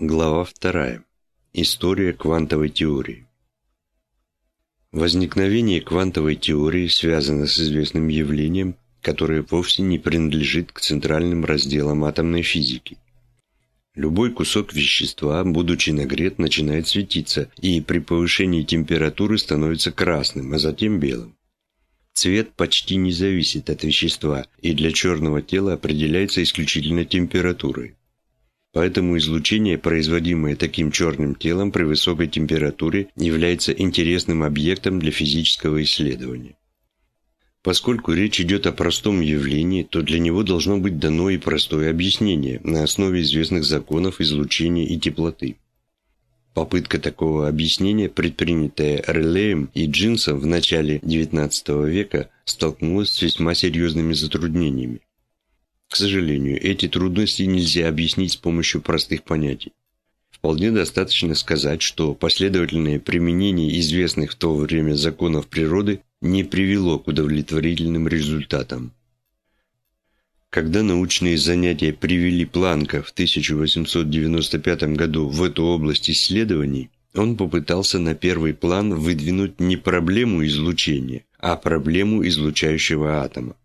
Глава 2. История квантовой теории. Возникновение квантовой теории связано с известным явлением, которое вовсе не принадлежит к центральным разделам атомной физики. Любой кусок вещества, будучи нагрет, начинает светиться и при повышении температуры становится красным, а затем белым. Цвет почти не зависит от вещества и для черного тела определяется исключительно температурой. Поэтому излучение, производимое таким черным телом при высокой температуре, является интересным объектом для физического исследования. Поскольку речь идет о простом явлении, то для него должно быть дано и простое объяснение на основе известных законов излучения и теплоты. Попытка такого объяснения, предпринятая Релеем и Джинсом в начале XIX века, столкнулась с весьма серьезными затруднениями. К сожалению, эти трудности нельзя объяснить с помощью простых понятий. Вполне достаточно сказать, что последовательное применение известных в то время законов природы не привело к удовлетворительным результатам. Когда научные занятия привели Планка в 1895 году в эту область исследований, он попытался на первый план выдвинуть не проблему излучения, а проблему излучающего атома.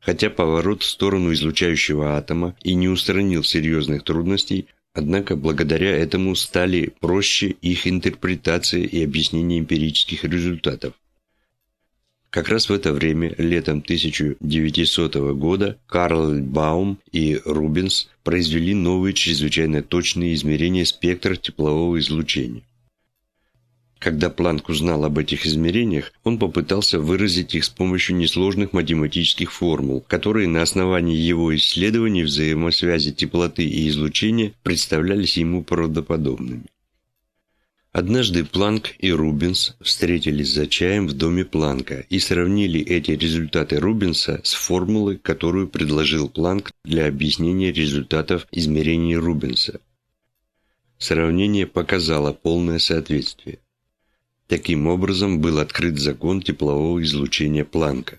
Хотя поворот в сторону излучающего атома и не устранил серьезных трудностей, однако благодаря этому стали проще их интерпретация и объяснение эмпирических результатов. Как раз в это время, летом 1900 года, Карл Баум и Рубинс произвели новые чрезвычайно точные измерения спектра теплового излучения. Когда Планк узнал об этих измерениях, он попытался выразить их с помощью несложных математических формул, которые на основании его исследований взаимосвязи теплоты и излучения представлялись ему правдоподобными. Однажды Планк и Рубинс встретились за чаем в доме Планка и сравнили эти результаты Рубинса с формулой, которую предложил Планк для объяснения результатов измерений Рубинса. Сравнение показало полное соответствие. Таким образом был открыт закон теплового излучения Планка.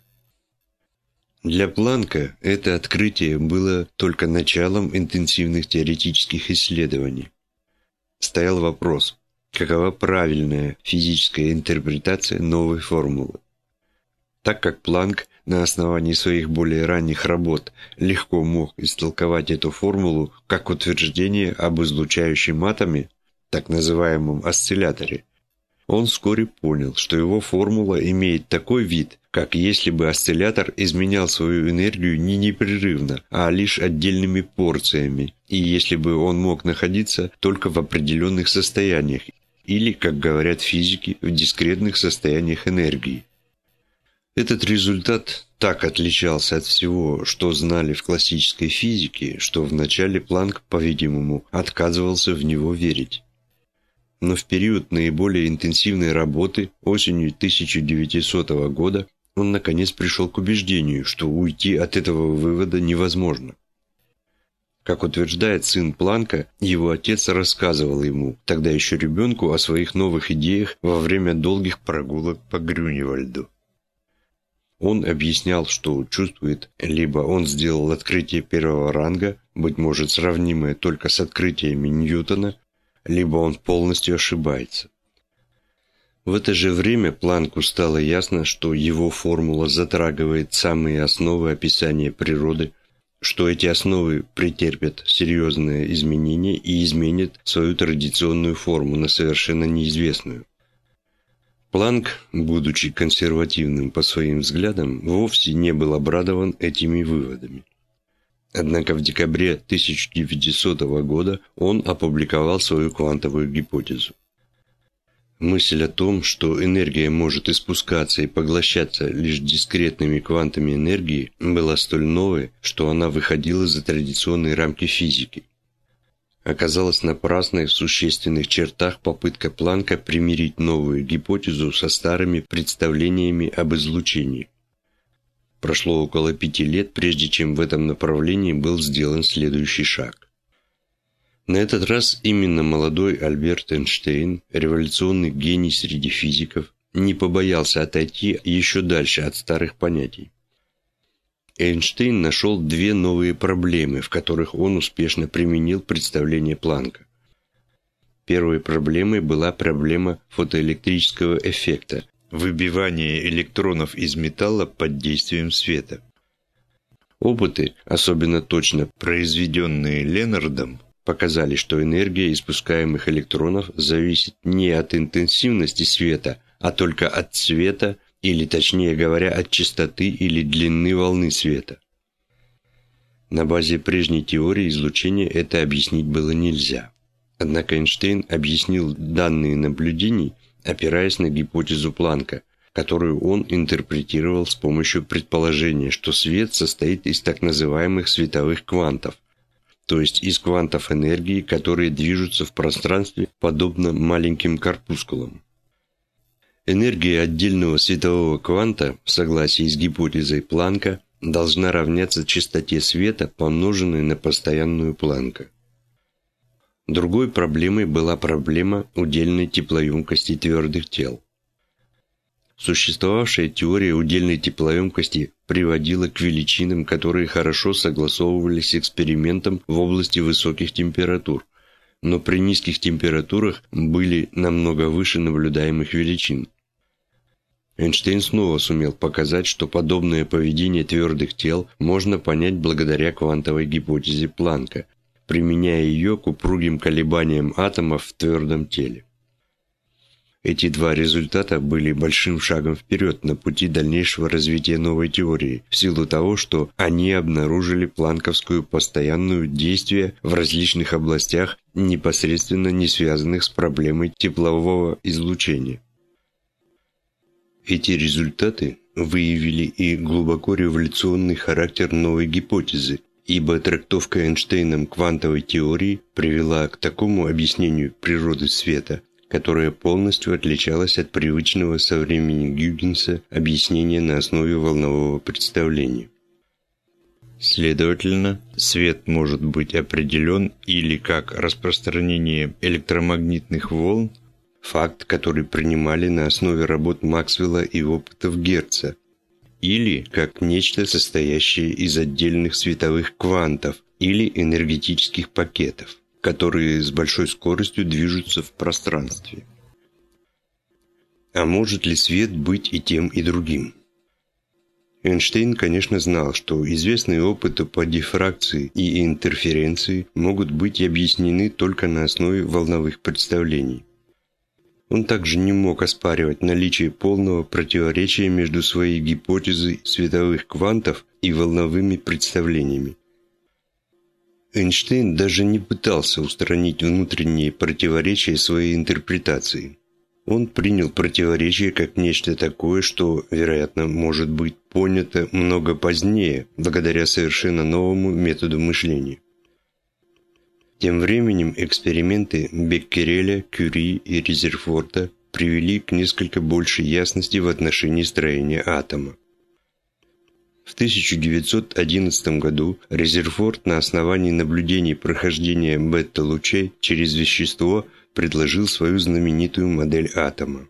Для Планка это открытие было только началом интенсивных теоретических исследований. Стоял вопрос, какова правильная физическая интерпретация новой формулы. Так как Планк на основании своих более ранних работ легко мог истолковать эту формулу как утверждение об излучающем атоме, так называемом осцилляторе, он вскоре понял, что его формула имеет такой вид, как если бы осциллятор изменял свою энергию не непрерывно, а лишь отдельными порциями, и если бы он мог находиться только в определенных состояниях, или, как говорят физики, в дискретных состояниях энергии. Этот результат так отличался от всего, что знали в классической физике, что вначале Планк, по-видимому, отказывался в него верить но в период наиболее интенсивной работы осенью 1900 года он наконец пришел к убеждению, что уйти от этого вывода невозможно. Как утверждает сын Планка, его отец рассказывал ему, тогда еще ребенку, о своих новых идеях во время долгих прогулок по Грюневальду. Он объяснял, что чувствует, либо он сделал открытие первого ранга, быть может сравнимое только с открытиями Ньютона, либо он полностью ошибается. В это же время Планку стало ясно, что его формула затрагивает самые основы описания природы, что эти основы претерпят серьезные изменения и изменят свою традиционную форму на совершенно неизвестную. Планк, будучи консервативным по своим взглядам, вовсе не был обрадован этими выводами. Однако в декабре 1900 года он опубликовал свою квантовую гипотезу. Мысль о том, что энергия может испускаться и поглощаться лишь дискретными квантами энергии, была столь новой, что она выходила за традиционные рамки физики. Оказалась напрасной в существенных чертах попытка Планка примирить новую гипотезу со старыми представлениями об излучении. Прошло около пяти лет, прежде чем в этом направлении был сделан следующий шаг. На этот раз именно молодой Альберт Эйнштейн, революционный гений среди физиков, не побоялся отойти еще дальше от старых понятий. Эйнштейн нашел две новые проблемы, в которых он успешно применил представление Планка. Первой проблемой была проблема фотоэлектрического эффекта – выбивание электронов из металла под действием света. Опыты, особенно точно произведенные Ленардом, показали, что энергия испускаемых электронов зависит не от интенсивности света, а только от цвета, или точнее говоря, от частоты или длины волны света. На базе прежней теории излучения это объяснить было нельзя. Однако Эйнштейн объяснил данные наблюдений, опираясь на гипотезу Планка, которую он интерпретировал с помощью предположения, что свет состоит из так называемых световых квантов, то есть из квантов энергии, которые движутся в пространстве подобно маленьким корпускулам. Энергия отдельного светового кванта, в согласии с гипотезой Планка, должна равняться частоте света, помноженной на постоянную Планка. Другой проблемой была проблема удельной теплоемкости твердых тел. Существовавшая теория удельной теплоемкости приводила к величинам, которые хорошо согласовывались с экспериментом в области высоких температур, но при низких температурах были намного выше наблюдаемых величин. Эйнштейн снова сумел показать, что подобное поведение твердых тел можно понять благодаря квантовой гипотезе Планка, применяя ее к упругим колебаниям атомов в твердом теле. Эти два результата были большим шагом вперед на пути дальнейшего развития новой теории, в силу того, что они обнаружили планковскую постоянную действие в различных областях, непосредственно не связанных с проблемой теплового излучения. Эти результаты выявили и глубоко революционный характер новой гипотезы, ибо трактовка Эйнштейном квантовой теории привела к такому объяснению природы света, которая полностью отличалась от привычного со времени Гюгенса объяснения на основе волнового представления. Следовательно, свет может быть определен или как распространение электромагнитных волн, факт, который принимали на основе работ Максвелла и опытов Герца, или как нечто, состоящее из отдельных световых квантов или энергетических пакетов которые с большой скоростью движутся в пространстве. А может ли свет быть и тем, и другим? Эйнштейн, конечно, знал, что известные опыты по дифракции и интерференции могут быть объяснены только на основе волновых представлений. Он также не мог оспаривать наличие полного противоречия между своей гипотезой световых квантов и волновыми представлениями. Эйнштейн даже не пытался устранить внутренние противоречия своей интерпретации. Он принял противоречие как нечто такое, что, вероятно, может быть понято много позднее, благодаря совершенно новому методу мышления. Тем временем эксперименты Беккереля, Кюри и Резерфорта привели к несколько большей ясности в отношении строения атома. В 1911 году Резерфорд на основании наблюдений прохождения бета-лучей через вещество предложил свою знаменитую модель атома.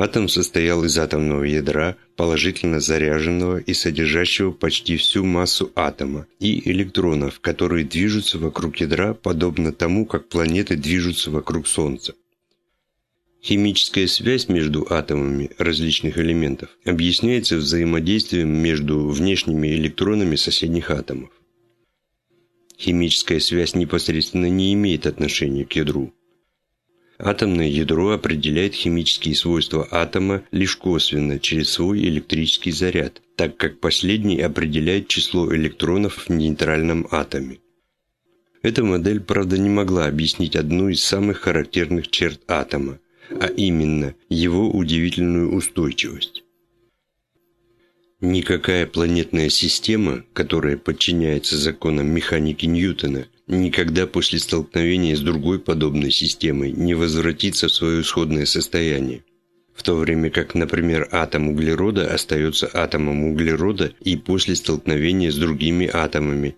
Атом состоял из атомного ядра, положительно заряженного и содержащего почти всю массу атома, и электронов, которые движутся вокруг ядра, подобно тому, как планеты движутся вокруг Солнца. Химическая связь между атомами различных элементов объясняется взаимодействием между внешними электронами соседних атомов. Химическая связь непосредственно не имеет отношения к ядру. Атомное ядро определяет химические свойства атома лишь косвенно, через свой электрический заряд, так как последний определяет число электронов в нейтральном атоме. Эта модель, правда, не могла объяснить одну из самых характерных черт атома – а именно его удивительную устойчивость. Никакая планетная система, которая подчиняется законам механики Ньютона, никогда после столкновения с другой подобной системой не возвратится в свое исходное состояние. В то время как, например, атом углерода остается атомом углерода и после столкновения с другими атомами,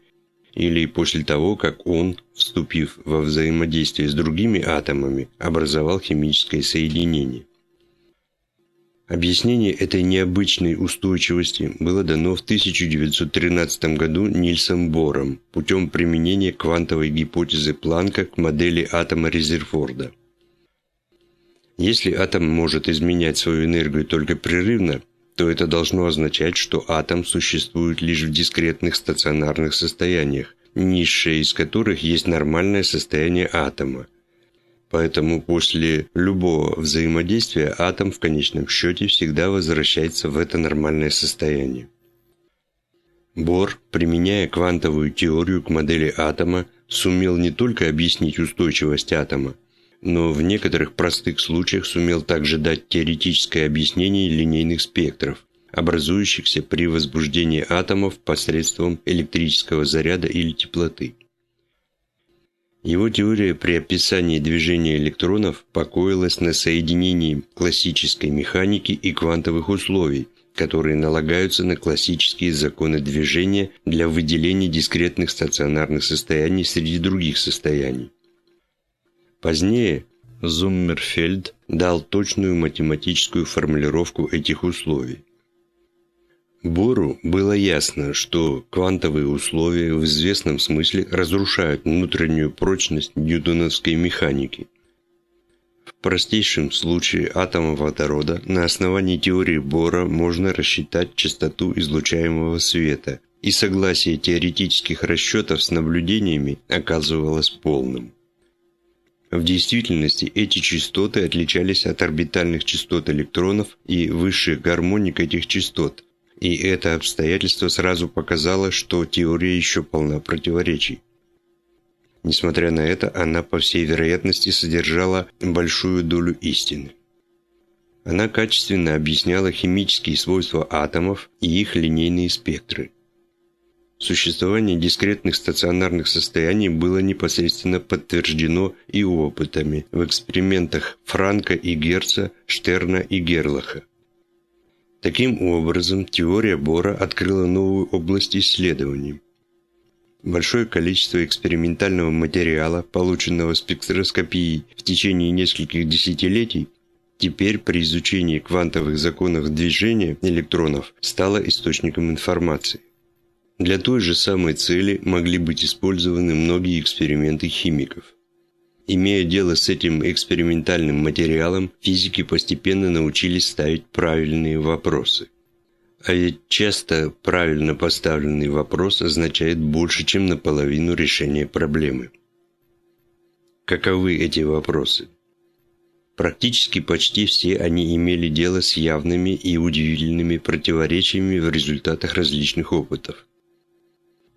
или после того, как он, вступив во взаимодействие с другими атомами, образовал химическое соединение. Объяснение этой необычной устойчивости было дано в 1913 году Нильсом Бором путем применения квантовой гипотезы Планка к модели атома Резерфорда. Если атом может изменять свою энергию только прерывно, то это должно означать, что атом существует лишь в дискретных стационарных состояниях, низшее из которых есть нормальное состояние атома, Поэтому после любого взаимодействия атом в конечном счете всегда возвращается в это нормальное состояние. Бор, применяя квантовую теорию к модели атома, сумел не только объяснить устойчивость атома, но в некоторых простых случаях сумел также дать теоретическое объяснение линейных спектров, образующихся при возбуждении атомов посредством электрического заряда или теплоты. Его теория при описании движения электронов покоилась на соединении классической механики и квантовых условий, которые налагаются на классические законы движения для выделения дискретных стационарных состояний среди других состояний. Позднее Зуммерфельд дал точную математическую формулировку этих условий. Бору было ясно, что квантовые условия в известном смысле разрушают внутреннюю прочность ньютоновской механики. В простейшем случае атома водорода на основании теории Бора можно рассчитать частоту излучаемого света, и согласие теоретических расчетов с наблюдениями оказывалось полным. В действительности эти частоты отличались от орбитальных частот электронов и высших гармоник этих частот – и это обстоятельство сразу показало, что теория еще полна противоречий. Несмотря на это, она, по всей вероятности, содержала большую долю истины. Она качественно объясняла химические свойства атомов и их линейные спектры. Существование дискретных стационарных состояний было непосредственно подтверждено и опытами в экспериментах Франка и Герца, Штерна и Герлаха. Таким образом, теория Бора открыла новую область исследований. Большое количество экспериментального материала, полученного спектроскопией в течение нескольких десятилетий, теперь при изучении квантовых законов движения электронов стало источником информации. Для той же самой цели могли быть использованы многие эксперименты химиков. Имея дело с этим экспериментальным материалом, физики постепенно научились ставить правильные вопросы. А ведь часто правильно поставленный вопрос означает больше, чем наполовину решения проблемы. Каковы эти вопросы? Практически почти все они имели дело с явными и удивительными противоречиями в результатах различных опытов.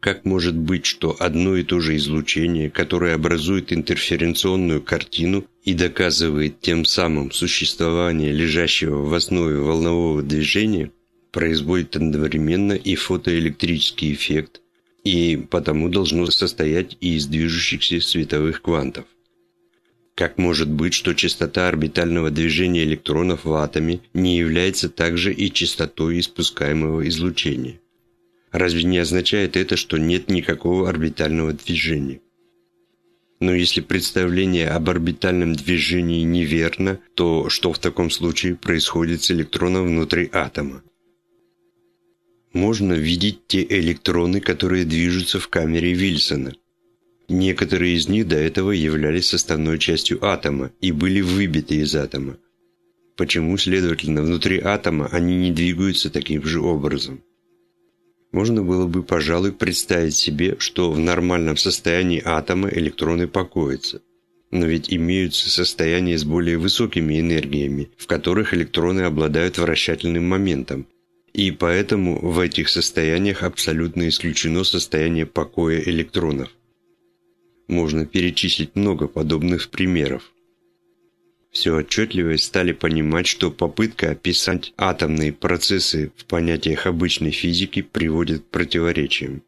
Как может быть, что одно и то же излучение, которое образует интерференционную картину и доказывает тем самым существование лежащего в основе волнового движения, производит одновременно и фотоэлектрический эффект, и потому должно состоять и из движущихся световых квантов? Как может быть, что частота орбитального движения электронов в атоме не является также и частотой испускаемого излучения? Разве не означает это, что нет никакого орбитального движения? Но если представление об орбитальном движении неверно, то что в таком случае происходит с электроном внутри атома? Можно видеть те электроны, которые движутся в камере Вильсона. Некоторые из них до этого являлись составной частью атома и были выбиты из атома. Почему, следовательно, внутри атома они не двигаются таким же образом? Можно было бы, пожалуй, представить себе, что в нормальном состоянии атома электроны покоятся. Но ведь имеются состояния с более высокими энергиями, в которых электроны обладают вращательным моментом. И поэтому в этих состояниях абсолютно исключено состояние покоя электронов. Можно перечислить много подобных примеров все отчетливее стали понимать, что попытка описать атомные процессы в понятиях обычной физики приводит к противоречиям.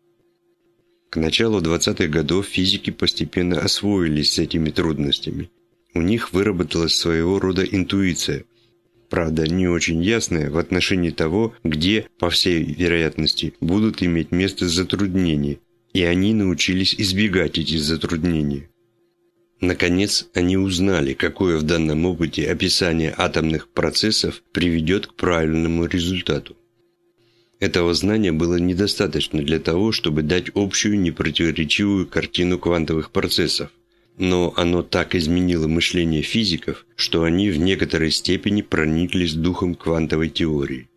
К началу 20-х годов физики постепенно освоились с этими трудностями. У них выработалась своего рода интуиция, правда не очень ясная в отношении того, где, по всей вероятности, будут иметь место затруднения, и они научились избегать эти затруднения. Наконец, они узнали, какое в данном опыте описание атомных процессов приведет к правильному результату. Этого знания было недостаточно для того, чтобы дать общую непротиворечивую картину квантовых процессов, но оно так изменило мышление физиков, что они в некоторой степени прониклись духом квантовой теории.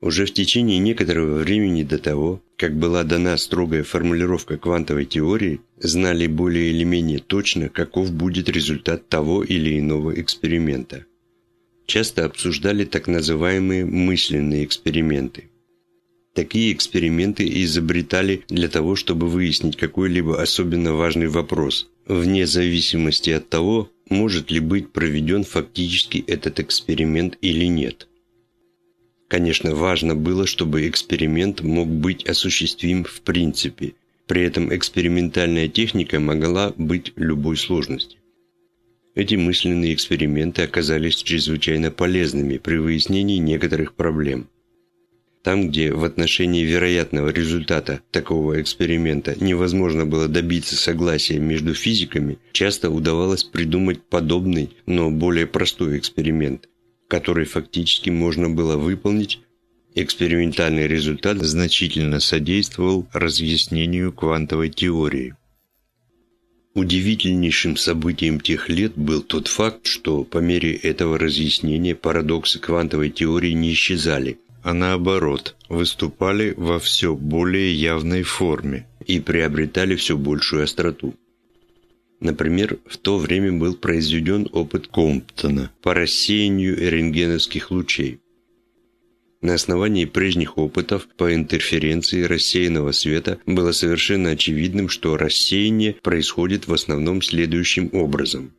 Уже в течение некоторого времени до того, как была дана строгая формулировка квантовой теории, знали более или менее точно, каков будет результат того или иного эксперимента. Часто обсуждали так называемые мысленные эксперименты. Такие эксперименты изобретали для того, чтобы выяснить какой-либо особенно важный вопрос, вне зависимости от того, может ли быть проведен фактически этот эксперимент или нет. Конечно, важно было, чтобы эксперимент мог быть осуществим в принципе. При этом экспериментальная техника могла быть любой сложности. Эти мысленные эксперименты оказались чрезвычайно полезными при выяснении некоторых проблем. Там, где в отношении вероятного результата такого эксперимента невозможно было добиться согласия между физиками, часто удавалось придумать подобный, но более простой эксперимент, который фактически можно было выполнить, экспериментальный результат значительно содействовал разъяснению квантовой теории. Удивительнейшим событием тех лет был тот факт, что по мере этого разъяснения парадоксы квантовой теории не исчезали, а наоборот, выступали во все более явной форме и приобретали все большую остроту. Например, в то время был произведен опыт Комптона по рассеянию рентгеновских лучей. На основании прежних опытов по интерференции рассеянного света было совершенно очевидным, что рассеяние происходит в основном следующим образом.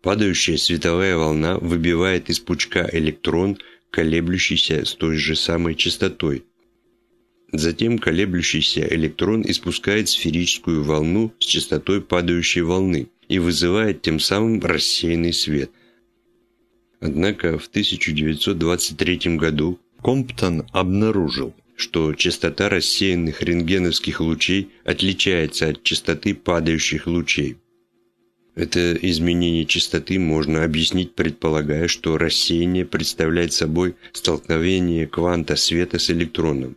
Падающая световая волна выбивает из пучка электрон, колеблющийся с той же самой частотой – Затем колеблющийся электрон испускает сферическую волну с частотой падающей волны и вызывает тем самым рассеянный свет. Однако в 1923 году Комптон обнаружил, что частота рассеянных рентгеновских лучей отличается от частоты падающих лучей. Это изменение частоты можно объяснить, предполагая, что рассеяние представляет собой столкновение кванта света с электроном.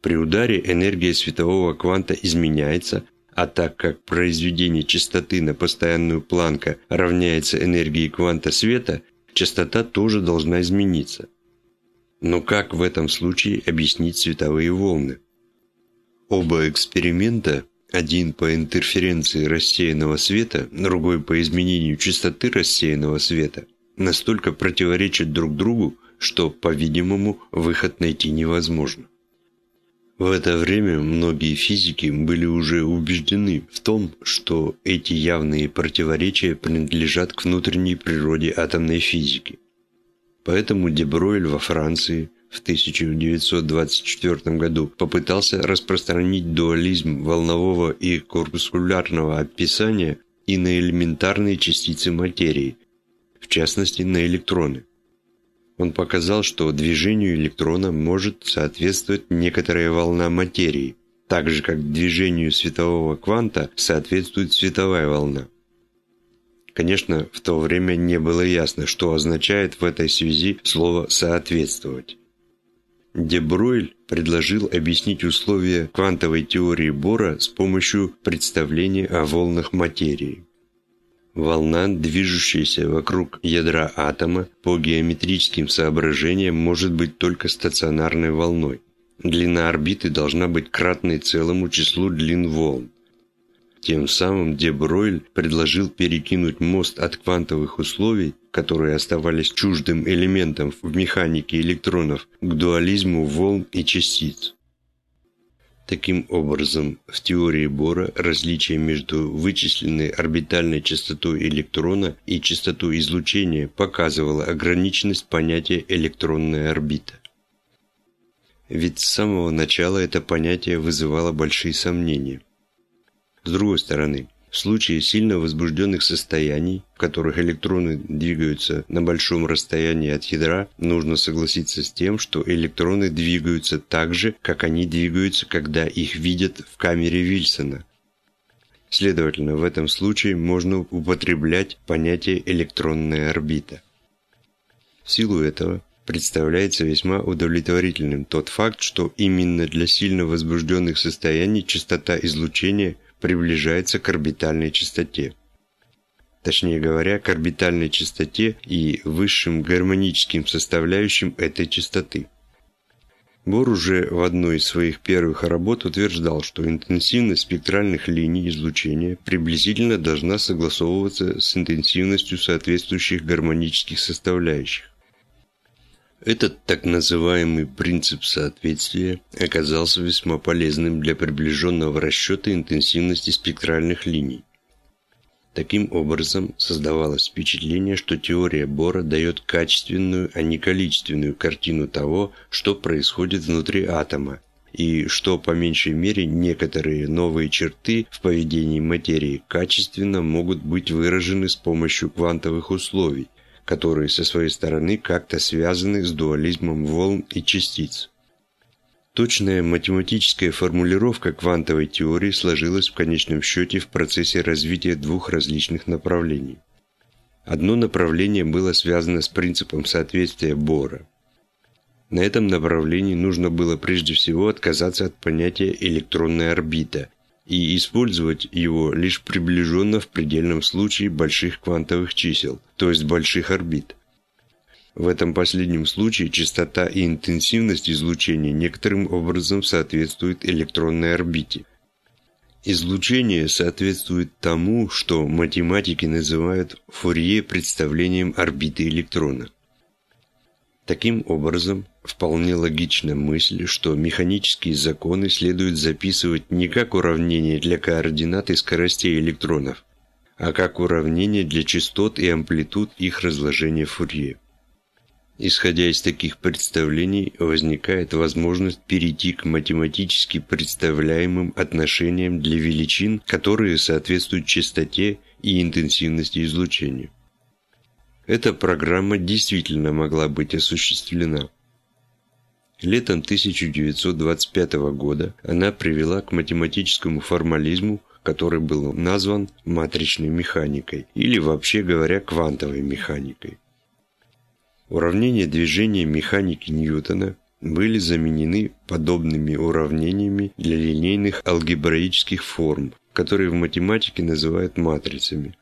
При ударе энергия светового кванта изменяется, а так как произведение частоты на постоянную планка равняется энергии кванта света, частота тоже должна измениться. Но как в этом случае объяснить световые волны? Оба эксперимента, один по интерференции рассеянного света, другой по изменению частоты рассеянного света, настолько противоречат друг другу, что, по-видимому, выход найти невозможно. В это время многие физики были уже убеждены в том, что эти явные противоречия принадлежат к внутренней природе атомной физики. Поэтому Дебройль во Франции в 1924 году попытался распространить дуализм волнового и корпускулярного описания и на элементарные частицы материи, в частности на электроны он показал, что движению электрона может соответствовать некоторая волна материи, так же как движению светового кванта соответствует световая волна. Конечно, в то время не было ясно, что означает в этой связи слово «соответствовать». Дебройль предложил объяснить условия квантовой теории Бора с помощью представления о волнах материи. Волна, движущаяся вокруг ядра атома, по геометрическим соображениям может быть только стационарной волной. Длина орбиты должна быть кратной целому числу длин волн. Тем самым де Бройль предложил перекинуть мост от квантовых условий, которые оставались чуждым элементом в механике электронов, к дуализму волн и частиц. Таким образом, в теории Бора различие между вычисленной орбитальной частотой электрона и частотой излучения показывало ограниченность понятия электронная орбита. Ведь с самого начала это понятие вызывало большие сомнения. С другой стороны, случае сильно возбужденных состояний, в которых электроны двигаются на большом расстоянии от ядра, нужно согласиться с тем, что электроны двигаются так же, как они двигаются, когда их видят в камере Вильсона. Следовательно, в этом случае можно употреблять понятие электронная орбита. В силу этого представляется весьма удовлетворительным тот факт, что именно для сильно возбужденных состояний частота излучения приближается к орбитальной частоте. Точнее говоря, к орбитальной частоте и высшим гармоническим составляющим этой частоты. Бор уже в одной из своих первых работ утверждал, что интенсивность спектральных линий излучения приблизительно должна согласовываться с интенсивностью соответствующих гармонических составляющих. Этот так называемый принцип соответствия оказался весьма полезным для приближенного расчета интенсивности спектральных линий. Таким образом, создавалось впечатление, что теория Бора дает качественную, а не количественную картину того, что происходит внутри атома, и что по меньшей мере некоторые новые черты в поведении материи качественно могут быть выражены с помощью квантовых условий, которые со своей стороны как-то связаны с дуализмом волн и частиц. Точная математическая формулировка квантовой теории сложилась в конечном счете в процессе развития двух различных направлений. Одно направление было связано с принципом соответствия Бора. На этом направлении нужно было прежде всего отказаться от понятия электронная орбита и использовать его лишь приближенно в предельном случае больших квантовых чисел, то есть больших орбит. В этом последнем случае частота и интенсивность излучения некоторым образом соответствуют электронной орбите. Излучение соответствует тому, что математики называют Фурье представлением орбиты электрона. Таким образом, вполне логична мысль, что механические законы следует записывать не как уравнение для координат и скоростей электронов, а как уравнение для частот и амплитуд их разложения Фурье. Исходя из таких представлений, возникает возможность перейти к математически представляемым отношениям для величин, которые соответствуют частоте и интенсивности излучения. Эта программа действительно могла быть осуществлена. Летом 1925 года она привела к математическому формализму, который был назван матричной механикой или вообще говоря квантовой механикой. Уравнения движения механики Ньютона были заменены подобными уравнениями для линейных алгебраических форм, которые в математике называют матрицами.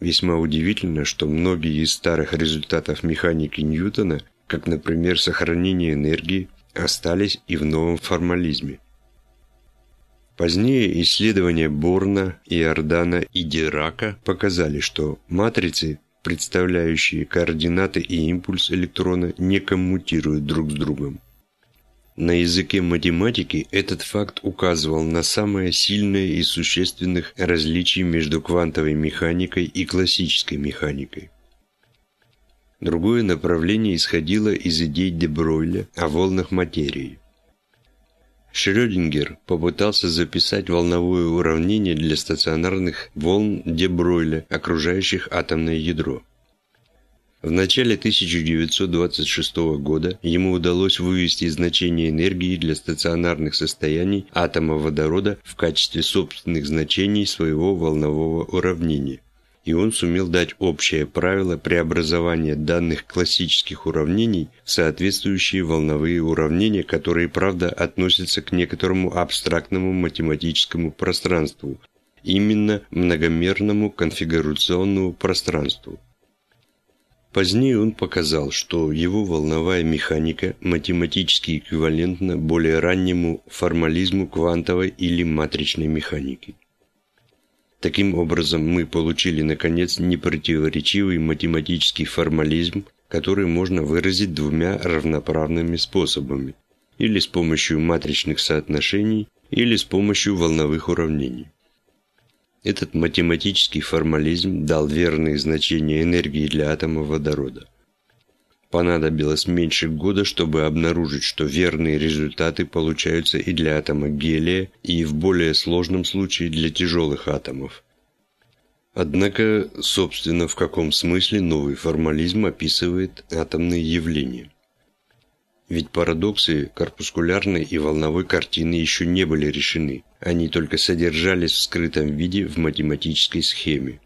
Весьма удивительно, что многие из старых результатов механики Ньютона, как, например, сохранение энергии, остались и в новом формализме. Позднее исследования Борна, Иордана и Дирака показали, что матрицы, представляющие координаты и импульс электрона, не коммутируют друг с другом. На языке математики этот факт указывал на самое сильное из существенных различий между квантовой механикой и классической механикой. Другое направление исходило из идей де Бройля о волнах материи. Шрёдингер попытался записать волновое уравнение для стационарных волн де Бройля, окружающих атомное ядро. В начале 1926 года ему удалось вывести значение энергии для стационарных состояний атома водорода в качестве собственных значений своего волнового уравнения. И он сумел дать общее правило преобразования данных классических уравнений в соответствующие волновые уравнения, которые, правда, относятся к некоторому абстрактному математическому пространству, именно многомерному конфигурационному пространству. Позднее он показал, что его волновая механика математически эквивалентна более раннему формализму квантовой или матричной механики. Таким образом, мы получили, наконец, непротиворечивый математический формализм, который можно выразить двумя равноправными способами – или с помощью матричных соотношений, или с помощью волновых уравнений. Этот математический формализм дал верные значения энергии для атома водорода. Понадобилось меньше года, чтобы обнаружить, что верные результаты получаются и для атома гелия, и в более сложном случае для тяжелых атомов. Однако, собственно, в каком смысле новый формализм описывает атомные явления? Ведь парадоксы корпускулярной и волновой картины еще не были решены, они только содержались в скрытом виде в математической схеме.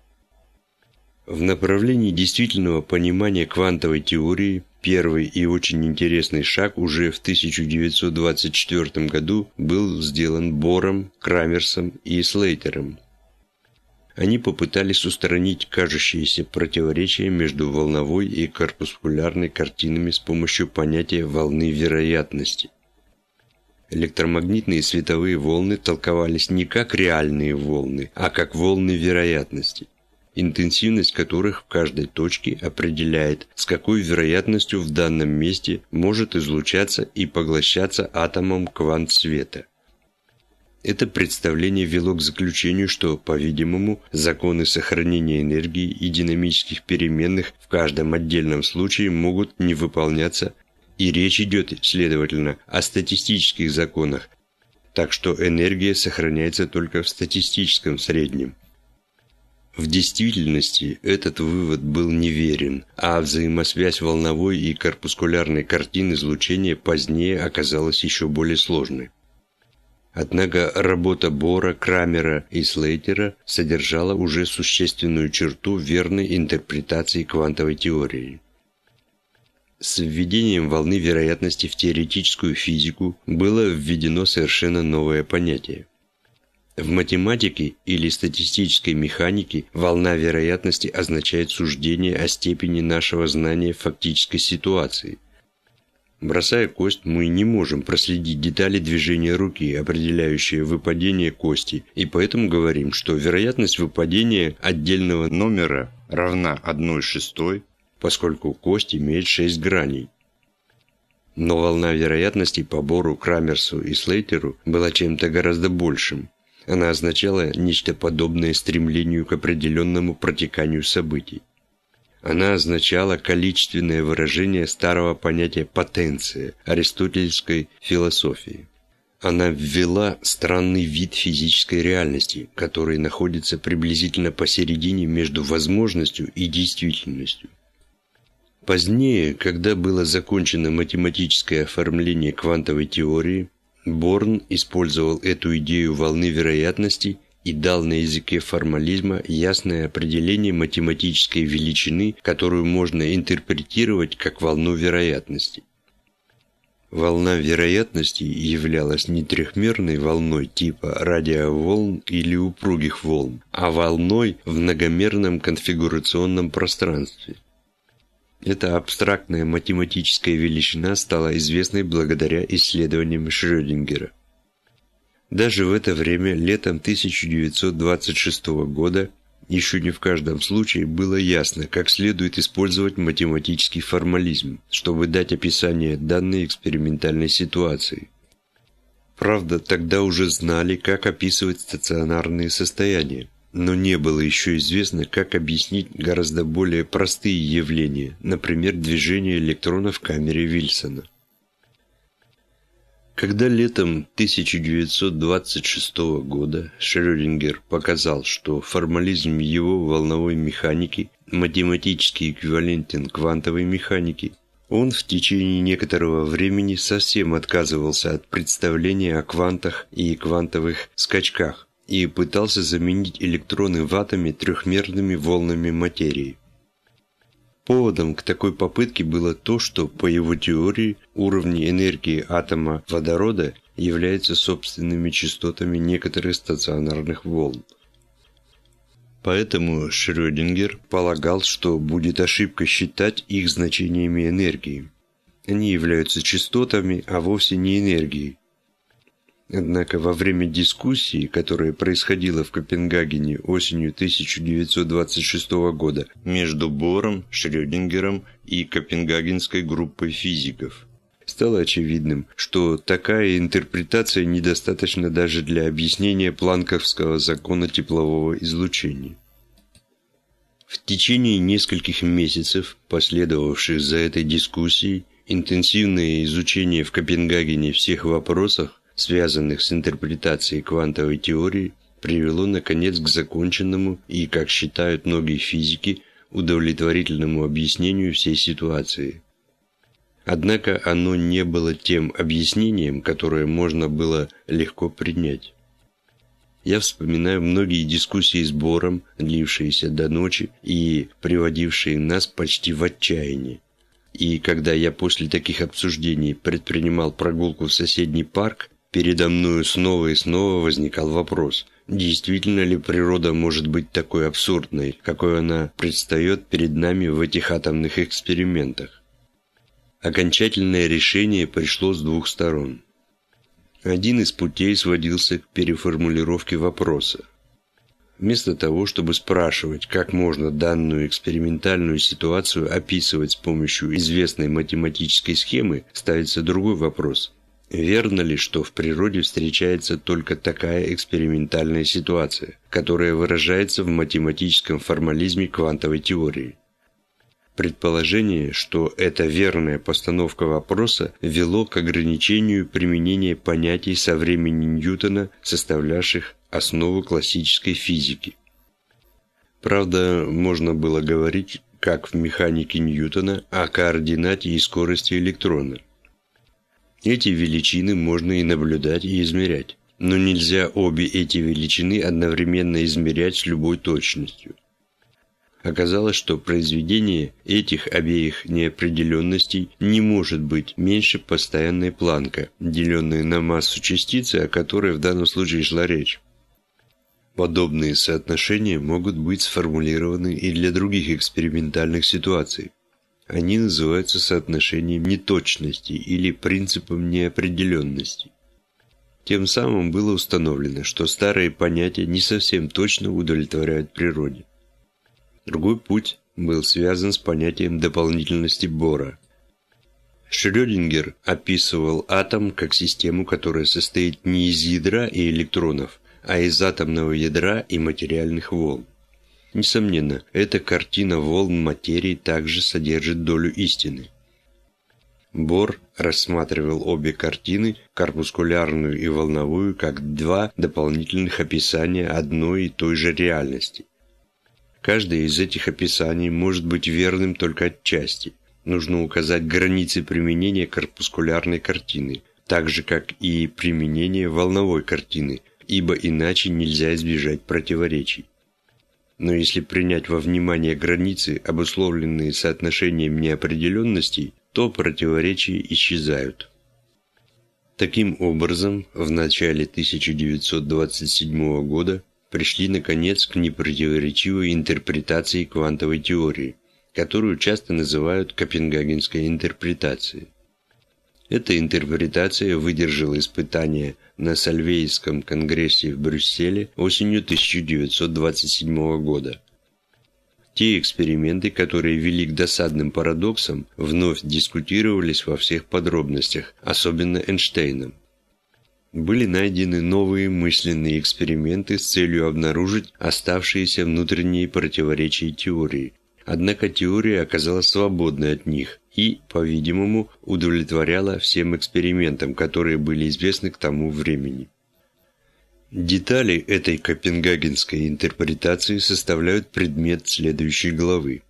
В направлении действительного понимания квантовой теории первый и очень интересный шаг уже в 1924 году был сделан Бором, Крамерсом и Слейтером. Они попытались устранить кажущиеся противоречия между волновой и корпускулярной картинами с помощью понятия волны вероятности. Электромагнитные световые волны толковались не как реальные волны, а как волны вероятности – интенсивность которых в каждой точке определяет, с какой вероятностью в данном месте может излучаться и поглощаться атомом квант света. Это представление вело к заключению, что, по-видимому, законы сохранения энергии и динамических переменных в каждом отдельном случае могут не выполняться, и речь идет, следовательно, о статистических законах, так что энергия сохраняется только в статистическом среднем. В действительности этот вывод был неверен, а взаимосвязь волновой и корпускулярной картин излучения позднее оказалась еще более сложной. Однако работа Бора, Крамера и Слейтера содержала уже существенную черту верной интерпретации квантовой теории. С введением волны вероятности в теоретическую физику было введено совершенно новое понятие – в математике или статистической механике волна вероятности означает суждение о степени нашего знания фактической ситуации. Бросая кость, мы не можем проследить детали движения руки, определяющие выпадение кости, и поэтому говорим, что вероятность выпадения отдельного номера равна 1 шестой, поскольку кость имеет 6 граней. Но волна вероятности по Бору, Крамерсу и Слейтеру была чем-то гораздо большим. Она означала нечто подобное стремлению к определенному протеканию событий. Она означала количественное выражение старого понятия «потенция» аристотельской философии. Она ввела странный вид физической реальности, который находится приблизительно посередине между возможностью и действительностью. Позднее, когда было закончено математическое оформление квантовой теории, Борн использовал эту идею волны вероятности и дал на языке формализма ясное определение математической величины, которую можно интерпретировать как волну вероятности. Волна вероятности являлась не трехмерной волной типа радиоволн или упругих волн, а волной в многомерном конфигурационном пространстве – эта абстрактная математическая величина стала известной благодаря исследованиям Шрёдингера. Даже в это время, летом 1926 года, еще не в каждом случае было ясно, как следует использовать математический формализм, чтобы дать описание данной экспериментальной ситуации. Правда, тогда уже знали, как описывать стационарные состояния но не было еще известно, как объяснить гораздо более простые явления, например, движение электрона в камере Вильсона. Когда летом 1926 года Шрёдингер показал, что формализм его волновой механики математически эквивалентен квантовой механике, он в течение некоторого времени совсем отказывался от представления о квантах и квантовых скачках, и пытался заменить электроны в атоме трехмерными волнами материи. Поводом к такой попытке было то, что, по его теории, уровни энергии атома водорода являются собственными частотами некоторых стационарных волн. Поэтому Шрёдингер полагал, что будет ошибка считать их значениями энергии. Они являются частотами, а вовсе не энергией, Однако во время дискуссии, которая происходила в Копенгагене осенью 1926 года между Бором, Шрёдингером и Копенгагенской группой физиков, стало очевидным, что такая интерпретация недостаточна даже для объяснения планковского закона теплового излучения. В течение нескольких месяцев, последовавших за этой дискуссией, интенсивное изучение в Копенгагене всех вопросов связанных с интерпретацией квантовой теории, привело наконец к законченному и, как считают многие физики, удовлетворительному объяснению всей ситуации. Однако оно не было тем объяснением, которое можно было легко принять. Я вспоминаю многие дискуссии с Бором, длившиеся до ночи и приводившие нас почти в отчаяние. И когда я после таких обсуждений предпринимал прогулку в соседний парк, передо мною снова и снова возникал вопрос, действительно ли природа может быть такой абсурдной, какой она предстает перед нами в этих атомных экспериментах. Окончательное решение пришло с двух сторон. Один из путей сводился к переформулировке вопроса. Вместо того, чтобы спрашивать, как можно данную экспериментальную ситуацию описывать с помощью известной математической схемы, ставится другой вопрос. Верно ли, что в природе встречается только такая экспериментальная ситуация, которая выражается в математическом формализме квантовой теории? Предположение, что эта верная постановка вопроса вело к ограничению применения понятий со времени Ньютона, составлявших основу классической физики. Правда, можно было говорить, как в механике Ньютона, о координате и скорости электрона. Эти величины можно и наблюдать, и измерять, но нельзя обе эти величины одновременно измерять с любой точностью. Оказалось, что произведение этих обеих неопределенностей не может быть меньше постоянной планка, деленной на массу частицы, о которой в данном случае шла речь. Подобные соотношения могут быть сформулированы и для других экспериментальных ситуаций. Они называются соотношением неточности или принципом неопределенности. Тем самым было установлено, что старые понятия не совсем точно удовлетворяют природе. Другой путь был связан с понятием дополнительности Бора. Шрёдингер описывал атом как систему, которая состоит не из ядра и электронов, а из атомного ядра и материальных волн. Несомненно, эта картина волн материи также содержит долю истины. Бор рассматривал обе картины, корпускулярную и волновую, как два дополнительных описания одной и той же реальности – Каждое из этих описаний может быть верным только отчасти. Нужно указать границы применения корпускулярной картины, так же как и применение волновой картины, ибо иначе нельзя избежать противоречий. Но если принять во внимание границы, обусловленные соотношением неопределенностей, то противоречия исчезают. Таким образом, в начале 1927 года пришли наконец к непротиворечивой интерпретации квантовой теории, которую часто называют Копенгагенской интерпретацией. Эта интерпретация выдержала испытания на Сальвейском конгрессе в Брюсселе осенью 1927 года. Те эксперименты, которые вели к досадным парадоксам, вновь дискутировались во всех подробностях, особенно Эйнштейном были найдены новые мысленные эксперименты с целью обнаружить оставшиеся внутренние противоречия теории. Однако теория оказалась свободной от них и, по-видимому, удовлетворяла всем экспериментам, которые были известны к тому времени. Детали этой копенгагенской интерпретации составляют предмет следующей главы.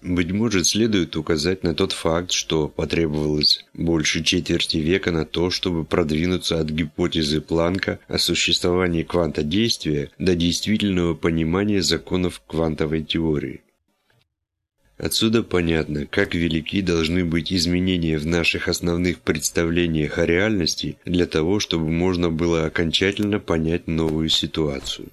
Быть может, следует указать на тот факт, что потребовалось больше четверти века на то, чтобы продвинуться от гипотезы Планка о существовании кванта действия до действительного понимания законов квантовой теории. Отсюда понятно, как велики должны быть изменения в наших основных представлениях о реальности для того, чтобы можно было окончательно понять новую ситуацию.